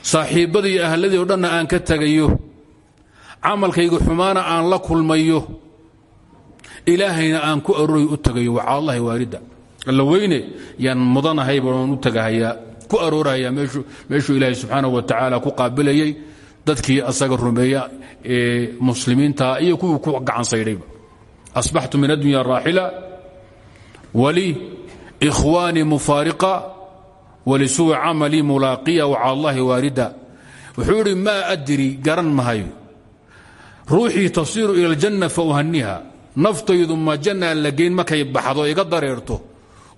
S1: Saaxiibbadii ahladii o dhanna aan ka tegayo camalkayga xumaana aan la kulmayo. Ilaahayna aan ku aroray u tagayo. Wacalallahi waalida alla weyne yaan mudanahay baan u tagahayaa. Ku aroorahayaa meeshuu ilaahay subxaanahu wa tacaala ku qaabilayay dadkii asaga rumeeya ee muslimiintaa iyo kuwii ku gacan saydhayba. Asbaxtu min addunya raaxila wali ikhwaanii mufaariqa walisuu'i camalii mulaaqiya wacala allahi waalida wuxuu idhi maa adri garan mahayo. Ruuxii tasiiru ila aljanna fauhaniha naftaydu ma jannaan la geyn baxdo iga dareerto.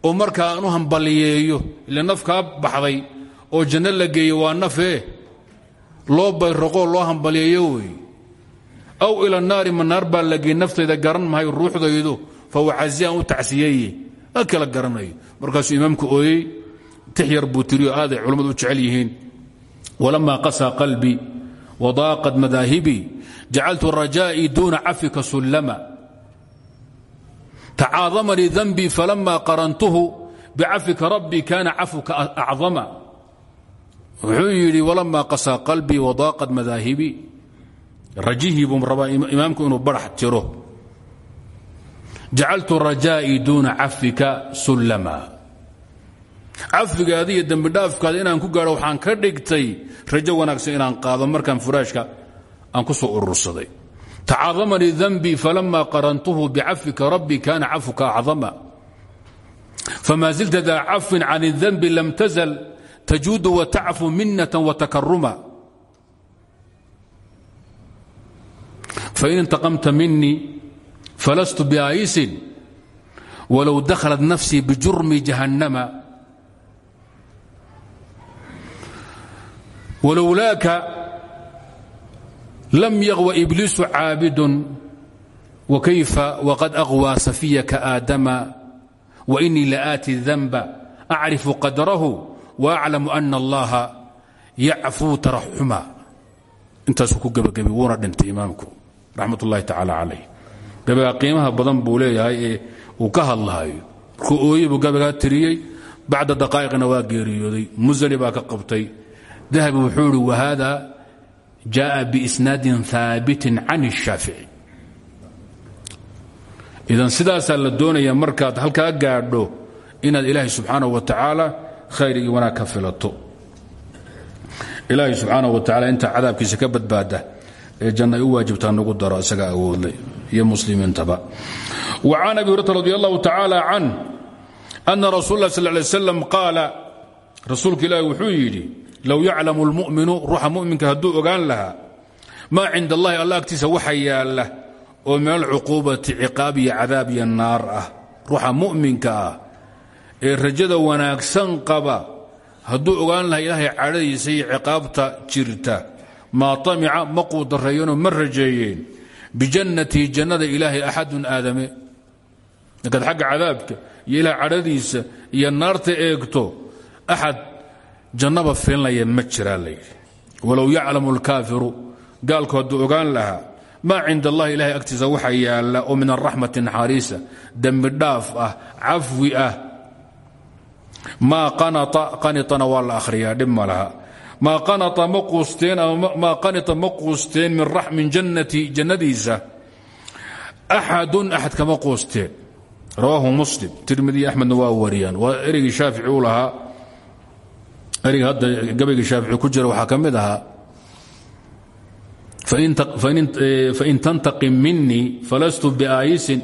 S1: Oo markaa aan u hambaliyeeyo ile naf baxday oo janno la waa nafee loo bayraqoo loo hambaliyeeyo wey aw ila naari ma naar baa la geey naftayda garan mahay ruuxdaydu fa wacazi aan u tacsiyeeye. Ma kala garanayo. Markaasuu imaamku ooyey tix yar buu tiriyo aaday culammadu u jecel yihiin. Walamaa qasaa qalbii wadaaqad madaahibii jacaltu rajaa'ii duuna cafika sullama. Tacaadamanii danbii falama qarantuhu bicafika rabbii kaana cafuka acdama wuxuu yidhi walamaa qasaa qalbii wadaaqad madaahibii rajihii buu rabaa imaamku inuu barax tiro jacaltu rajaa'ii duuna cafika sullama. Cafigaada iyo dembidhaafkaada inaan ku gaadho waxaan ka dhigtay rajo wanaagsan inaan qaado markaan furaashka aan ku soo urursaday. Tacaadamanii danbii falama qarantuhu bicafika rabbi kaana cafuka acdama. Fama zilta daa cafin can اdanbi lam tazal tajuudu watacfu minata watakaruma fain intaqamta minii falastu biaayisin walow dakhalat nafsii bijurmi jahannama. Walowlaaka lam yaqwa ibliisu caabidun wakayfa waqad aqwى safiyaka aadama wainii laaati danba acrifu qadrahu waaclamu ana allaha yacfuu taraxuma intaasuu ku gebagabay wuuna dhintay imaamku raxmat ullahi tacaala calayh gabagaa qiimaha badan buu leeyahay ee uu ka hadlahayo markuu ooye buu gabagaa tiriyey bacda daqaa'iqna waa geeriyooday musani baa ka qabtay dahabi wuxuu ihi wahada jaءa biisnaadin haabitin can الshaafici idan sidaasaa la doonaya markaad halkaa gaadho inaad ilaahay subxaanaه wa tacaala khayr iyo wanaag ka filato. Ilaahay subxaana wa tacala intaa cadaabkiisa ka badbaada janna ay u waajibtaa nagu daro isaga awoodlay iyo muslimiintaba. Wa can abi hurata radi allahu tacaala can ana rasul lah sal ilaahi wuxuu yidhi low yaclamu lmuminu ruuxa muminka hadduu ogaan lahaa maa cinda allahi alla agtiisa waxa yaalla oo min alcuquubati ciqaab iyo cadaab iyo naar ah, muminka ah ee rajada wanaagsan qaba. Hadduu ogaan lahaa ilaahay cadhadiisa iyo ciqaabta jirta. Maa tamica ma quudareeyanoo ma rajeeyeen. Bijannatii jannada ilaahay axadun aadame. Markaad xagga cadaabka iyo ilaah cadhadiisa iyo naarta eegto axad jannaba filinaya ma jiraa layidhi. Walow yaclamu alkaafiru gaalku hadduu ogaan lahaa maa cinda allahi ilahay agtiisa waxa yaalla oo min araxmati naxariisa dembi dhaaf ah cafwi ah maa qanitana waa la akhriyaa dhib ma laha. Maa qanata ma quusteen ama maa qanita ma quusteen min jannati jannadiisa. Axadun axad kama quusteen. Rawaahu muslim tirmidi axmedna waa wariyaan. Waa ereygii shaafici u lahaa. Ereyga hadda gabaygii shaafici ku jira waxaa ka mid ahaa fain tantaqim minii falastu biaayisin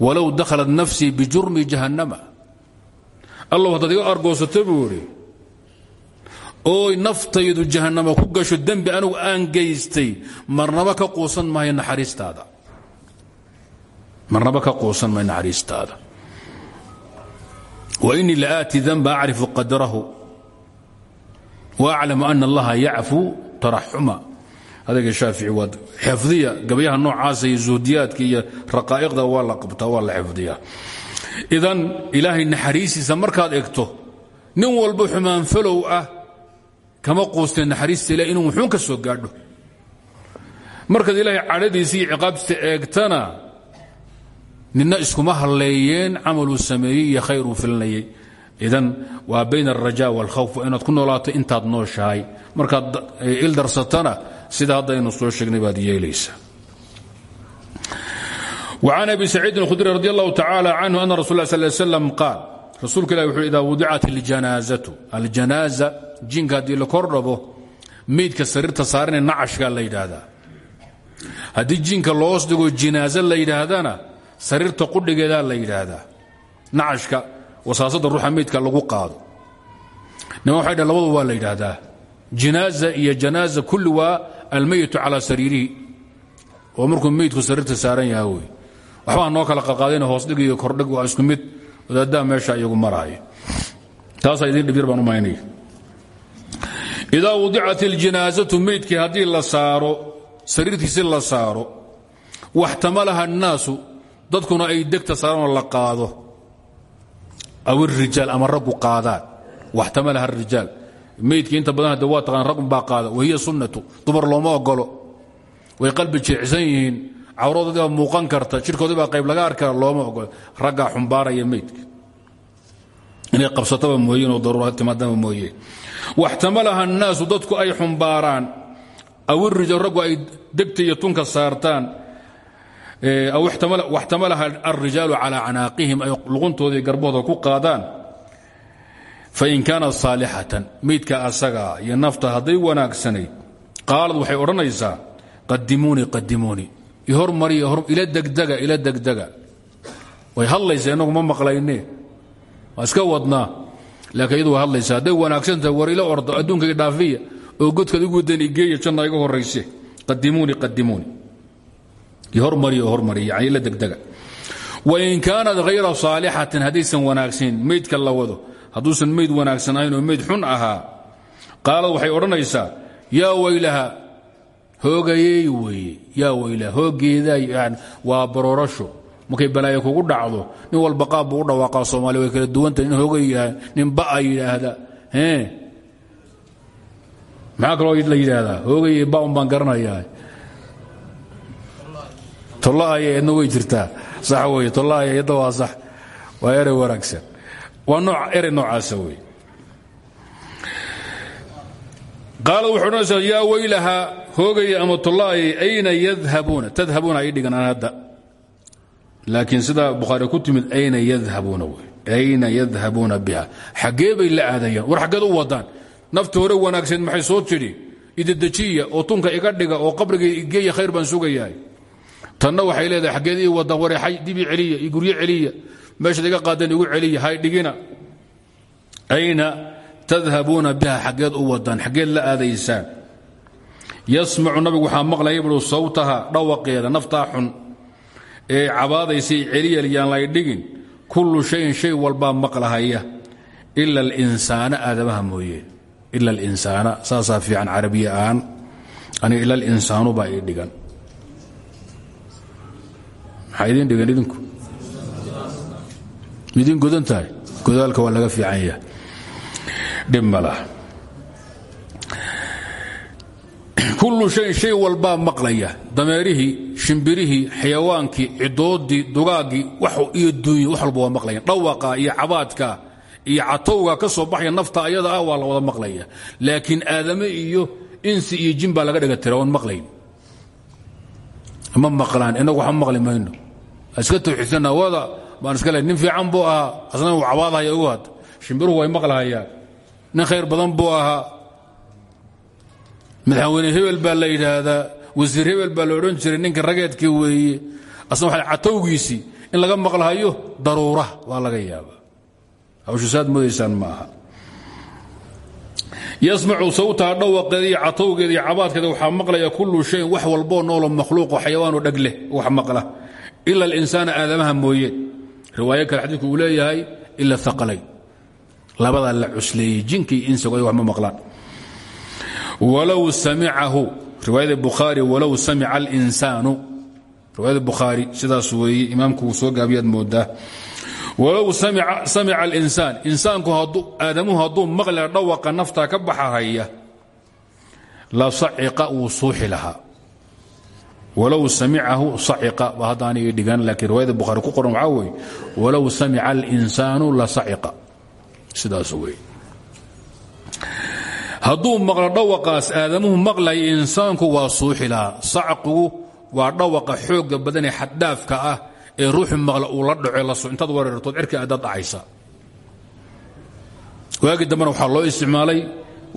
S1: walow dakhalat nafsii bijurmi jahannama allow haddaad iga argoosata buu idhi ooy naftaydu jahannama ku gasho dembi anigu aan gaystay marnaba ka quusan maayo naxariistaada. Marnaba ka quusan maayo naxariistaada. Wainii laaati danba acrifu qadrahu waaclamu ana allaha yacfuu taraxuma adayga shaafici waa xifdiya gabayaha noocaasa iyo zuhdiyaadka iyo raqaa'iqda la qabtaa waa la xifdiyaa idan ilaahay naxariistiisa markaad egto nin walba xumaanfalow ah kama quusteen naxariista ilah inuu wuxuun ka soo gaadho. Markaad ilaahay cadhadiisa iyo ciqaabtiisa eegtana ninna iskuma halleeyeen camaluu sameeyey iyo khayruu filinayay idan waa bayn alraja wاlkhawf waa inaad ku noolaato intaad nooshahay. Markaad ildarsatana sida haddaynu soo sheegnay baad yeelaysaa وعن أبي سعيد الخdري رضي الله تعالى عنه أن رsuل اه صل سلم قاaل rasuulka ilah وxuu إda وudicat الجanاaزaةu الجanاaزة jinka haddii la kor dhabo meydka sariirta saarane nacashka la yidhaahdaa haddii jinka loos dhigo jinaaزe la yidhaahdana sariirta qudhigeedaa la yidhaahdaa nacashka wasaasada ruuxa meydka lagu qaado nima waxay dhn labadu waa la yidhaahdaa jinaaزة iyo janaaزة kulli waa almeyitu calىa sariirihi oo markuu meydku sariirta saaran yaha wey waxbaa noo kala qaqaadayna hoosdhig iyo kordhig waa isku mid. Wadaaddaha meesha iyagu maraayo taasaa idiin dhibyar baan u maynaya idaa wadicat iljinaasatu meydkii haddii la saaro sariirtiisi la saaro waxtamalaha annaasu dadkuna ay degta saaranoo la qaado. Aw irijaal ama raggu qaadaan. Waxtamalaha arijaal inta badan hadde waa taqaan raggun baa qaada. Wahiya sunnatu. Dumar looma ogolo. Way qalbi jeecsan yihiin cawradoodii baa muuqan karta jirkoodii baa qayb laga arkara looma ogolo raggaa xumbaaraya meydka. Inay qabsataba mooyeen oo daruura timaadaba mooyeen. Waxtamalaha annaasu dadku ay xumbaaraan. Aw irijaal raggu ay degta tunka saartaan. Waxtamalaha alrijaalu calaa canaaqihim ay luquntoodii garbahooda ku qaadaan. Fain kaanat saalixatan meydka asagaa iyo nafta hadday wanaagsanayd qaalad waxay odhanaysaa qadimuunii qadimuunii ihormari ila degdega ila degdega. Way hadlaysaa inagu ma maqlayne. Waa iska laakiin iyadu way hadlaysaa hadday wanaagsantahay war ila ordo adduunka dhaafiya oo godkaad igu wadan igeeya janna iga horrayse. Qadimuunii qadimuunii ihormari hormari yani ila degdega. Wain kaanat hayra saalixatin haddaysan wanaagsanin meydka la wado. Hadduusan meyd wanaagsanayn oo meyd xun ahaa. Qaalad waxay odhanaysaa yaa weylaha hoogayey weye yaa weylaha hoogeedaa waa baroorasho. Markay balaayo kugu dhacdo nin walba qaab buu u dhawaaqaa soomaaliya way kala duwanta nin hoogay nin ba'a yidhaahda. Maxaa kaloo la yidhaahdaa? Hoogay baun baan garanayaa. Tollahaya eedna way jirtaa. Sax wey tollahaya eedna waa sax. Waa erey wanaagsan. Waa nooc erey noocaasa wey qaalad wuxuu odhanaysaa yaa weylaha hoogaya ama tollaayay ayna yadhabuuna? Tadhabuuna ay dhigan aan hadda. Laakiin ku timid ayna yadhabuuna ayna yadhabuuna biha. Xaggee bay la war xaggeed wadaan nafta hore wanaagsan maxay soo tidhi? Idedejiya oo tunka iga dhiga oo qabriga igeeya khayr baan sugayahay. Tanna waxay leedahay xaggeed ii wadaan dibi celiya guryo celiya. Meeshaad iga qaadeen igu celiya hay dhigina. Ayna tadhabuuna biha xaggeed u wadaan xaggeed la aadaysaan. Yasmacu nabigu waxaa maqlaya buu sawtaha dhawaqeeda naftaa xun ee cabaadaysay celiyelyaan lay dhigin kullu shayin shay walbaa maqlahaya ila alinsaana aadamaha mooye ila alinsaana saasaa fiican carabiya ahaan aniga ila alinsaanu baa ii dhigan. Maxaa idin dhigan idinku? Midin godan tahay? Godaalka waa laga fiican yahay dhib ma laha kullu shayin shay walbaa maqlaya. Dameerihii shimbirihii xayawaankii cidoodii dugaaggii iyo duunya wax walba waa maqlayan iyo cabaadka iyo catowga ka nafta ayada ah waa la wada maqlaya. Laakiin aadame iyo insi iyo jin laga dhiga tira oon maqlayn. Ma maqlaan inagu waxba maqli mayno. Iska tawxiidsana wada baan iska le nin fiican buu ahaa asna uu cabaadahaya ugu had. Shimbiruhu way maqlahayaan nin khayr badan buu ahaa. Madaxweyne hebel baa la yidhaahdaa wasiir hebel baa la odhan jiray ninka rageedkii weeye. Asna waa catowgiisii in laga maqlahayo daruura waa laga yaaba hawshu saad moodaysaan ma aha. Yasmacu sawtaha dhawaqeeda iyo catowgeeda iyo cabaadkeeda waxaa maqlaya kullu shayin wax walboo noolo makhluuqo xayawaanoo dheg leh wax maqla. Ila alinsaana aadamaha mooye. Riwaayo kale xadiidku leeyahay ila aqalayn labadaa la cusleeyey jinkii insigu ay wax ma maqlaan. Walow samicahu riwaayada bukhaari walow samica alinsaanu riwaayada bukhaari sidaas weeye imaamku wuu soo gaabiyaad moodaa. Walow samica alinsaan insaanku aadamuhu hadduu maqla dhawaqa naftaa ka baxahaya la saciqa wuu suuxi lahaa. Walow samicahu saciqa ba haddaana ii dhigan laakiin riwaayada ku qoran waxaa weeye walow samica alinsaanu la saciqa sidaas weeye hadduu maqlo dhawaqaas aadamuhu maqlaya insaanku waa suuxi lahaa sacqigu waa dhawaqa xooga badan ee xaddhaafka ah ee ruuxu maqla uu la dhaco intaad wareertood cirka aadaad dhacaysa. Waagii dambena waxaa loo isticmaalay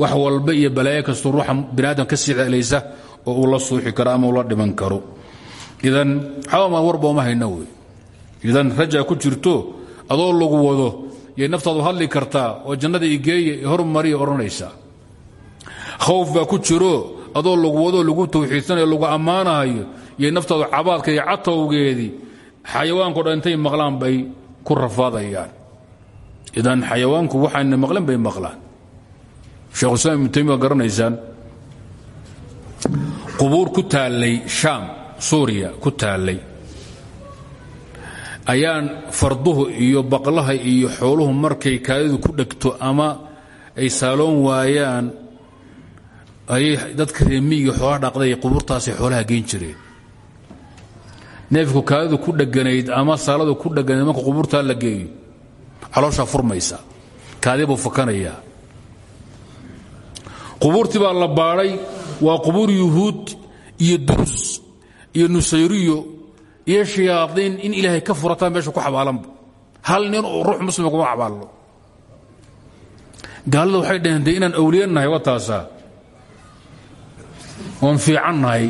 S1: wax walba iyo balaayo kastoo ruuxa biniaadam ka sii celaysa oo uu la suuxi karo ama uu la dhiman karo. Idan xawamaa warbooma hayna wey. Idan rajaa ku jirto adoo lagu wado yay naftaadu hadli kartaa oo jannada igeeye hormariya odhanaysaa khawf baa ku jiro adoo lagu wadoo lagu tawxiidsanayo lagu ammaanahayo yay naftaadu cabaadka iyo catowgeedii xayawaanko dhan intay maqlaan bay ku rafaadayaan. Idan xayawaanku waxaana maqlan bay maqlaan. Shekhulislaam ibnu taymiya garanaysaan qubuur ku taallay shaam suuriya ku taallay ayaan farduhu iyo baqlaha iyo xooluhu markay kaadidu ku dhegto ama ay saaloon waayaan ayay dadka reemiyiga xoolaha dhaqday qubuurtaasay xoolaha geyn jireen. Neefku kaadidu ku dheganayd ama saaladu ku dheganayd marka qubuurtaa la geeyo calooshaa furmaysa kaadi buu fakanayaa qubuurtii baa la baadhay waa qubuur yuhuud iyo durus iyo nusayriyo iyo shayaadiin in ilaahay ka furataa meesha ku xabaalanba hal nin oo ruux muslima kuma xabaallo gaalada waxay dhaheen inaan awliya nahay wa taasaa oon fiican nahay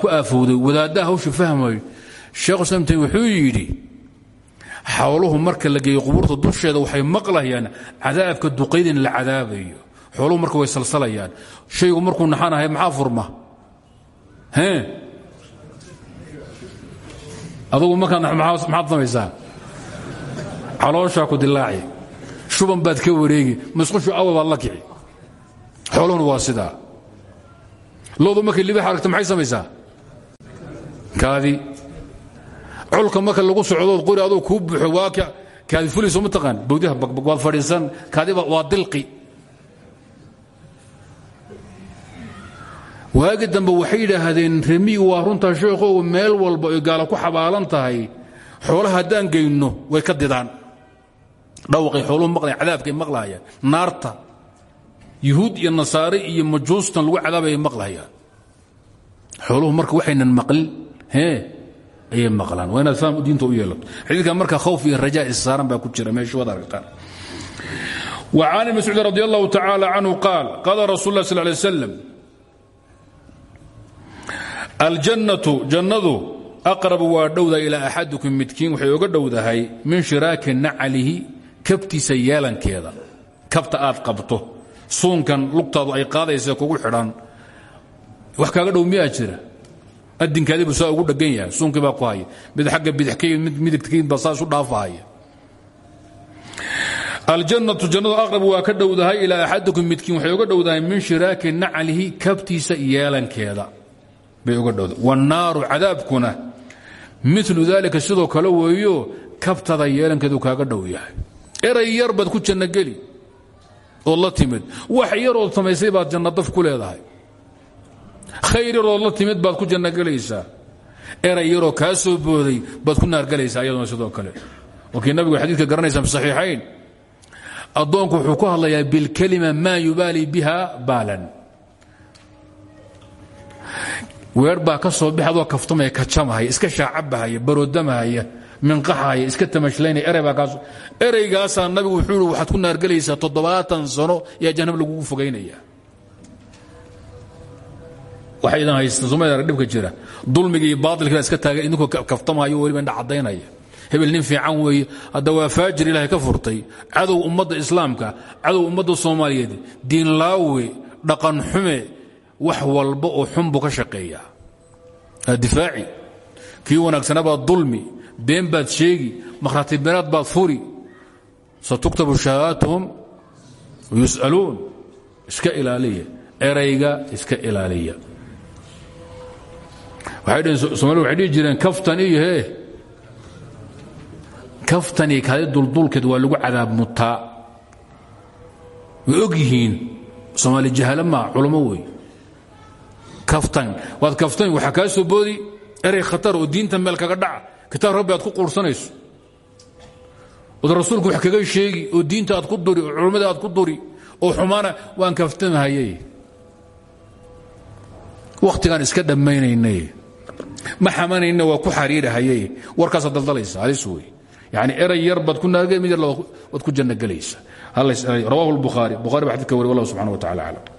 S1: ku aafowday wadaaddaha hawsha fahmayo sheekhu taymi wuxuu yidhi xooluhu marka la geeyo qubuurta dusheeda waxay maqlayaan cadaabka duqayd in la cadaabayo. Xooluhu marka way salsalayaan. Shaygu markuu naxanahay maxaa furma adugu markaa maxaad samaysaa calooshaa ku dilaaci. Shuban baad ka wareegi. Masqushu awa baad la kici. Xooluhuna waa sidaa loodu markay libax aragto maxay samaysaa? Kaadi. Colka marka lagu socdood qori aduu kuu buuxo waa kaadi fulayso ma taqaan. Bawdiha bagbag waad fadhiisan. Kaadiba waa dilqi waagi dambe waxay yidhaahdeen remiyi waa runtaa sheekhow meel walba oy gaala ku xabaalan tahay xoolaha haddaan geyno way ka didaan dhawaqay xooluhu maqlayan cadaabkay maqlahayaan naarta yuhuud iyo nasaare iyo majuustan lagu cadaabaya maqlahayaan xooluhu marka waxaynan maqlin hee ayay maqlaan waa inaad faham diinta u yeelato xadiidkan marka khawf iyo rajaa issaaran baa ku jira meesha waad aragtaan وعن مسعود رضي الله تعالى عنه قال قال رسول الله صلى الله عليه وسلم aljannatu jannadu aqrabu waa dhowdaa ilaa axadikum midkiin waxay oga dhowdahay min shiraaki nacalihi kabtiisa yeelankeeda kabta aad qabto. Suunkan lugtaadu ay qaadaysa kugu xidhan. Wax kaaga dhow miyaa jira? Adinkaadi buu saa ugu dhagan yahay. Suunkii baa ku mid agga bidx mid midigt ka baa saasu aljannatu jannadu aqrab waa ka dhowdahay ilaa axadikum midkiin waxay oga dhowdahay min shiraaki nacalihi kabtiisa yeelankeeda bay uga dhowdahay wannaaru cadaabkuna milu daalika sidoo kale weeyo kabtada yeelankeedu kaaga dhow yahay. Eray yar baad ku janno geli ood timid. Wax yarood samaysay baad janno ku leedahay. Khayr yarood timid baad ku janno gelaysaa. Eray yaroo kaa soo booday baad ku naargelaysaa iyaduna sidoo kale. Wakii nabigu xadiidka garanaysaa saxiixayn. Addoonku wuxuu ku hadlayaa bilkelima maa yubaali biha baalan weer baa ka soo bix adoo kaftamaya kacamahaya iska shaacabahaya baroodamahaya minqaxaya iska tamashlaynaya erey baa kaas ereygaasaa nabigu wuxuu ihi ku naargelaysaa toddobaatan sano yaa jahannam lagugu fogaynaya. Waxay idan haysta soomaalida dhibka jira. Dulmiga iyo baatilka iska taagan idinkoo kaftamahayo weliba indha caddaynaya. Hebel nin fiican weeye hadda faajir ilaahay ka furtay. Cadow ummadda islaamka cadow ummadda soomaaliyeed diinlaawe dhaqan xume wax walba oo xun buu ka shaqeeyaa. Difaaci. Kii wanaagsanaa baad dulmi been baad sheegi makhraati beenaad baad furi. Satuktabu shahaadaatuhum yus'aluun. Iska ilaaliya. Erayga iska ilaaliya. Somaalidu waxay dhihi jireen kaftan iyo hee kaftani kaadi duldulkeed waa lagu cadaab mutaa. Way og soomaali jahala maa culamo kaftan. Waad kaftan waxaa kaa soo boodi. Erey khatar oo diinta meel kaga dhaca. Kitaab rabbi aad ku quursanayso. Ood rasuulku wax kaga sheegi oo diinta aad ku duri oo aad ku duri oo xumaana waan kaftamahayey wakhtigaan iska dhammaynaynay. Ma xamanayna waa ku xariirahayey warkaasaad daldalaysa halis wey yani eray yar baad ku naarge mid yar waad ku janno gelaysa rawahu lbukhaari bukhari ba xadidka wari wallah wa tacala aclam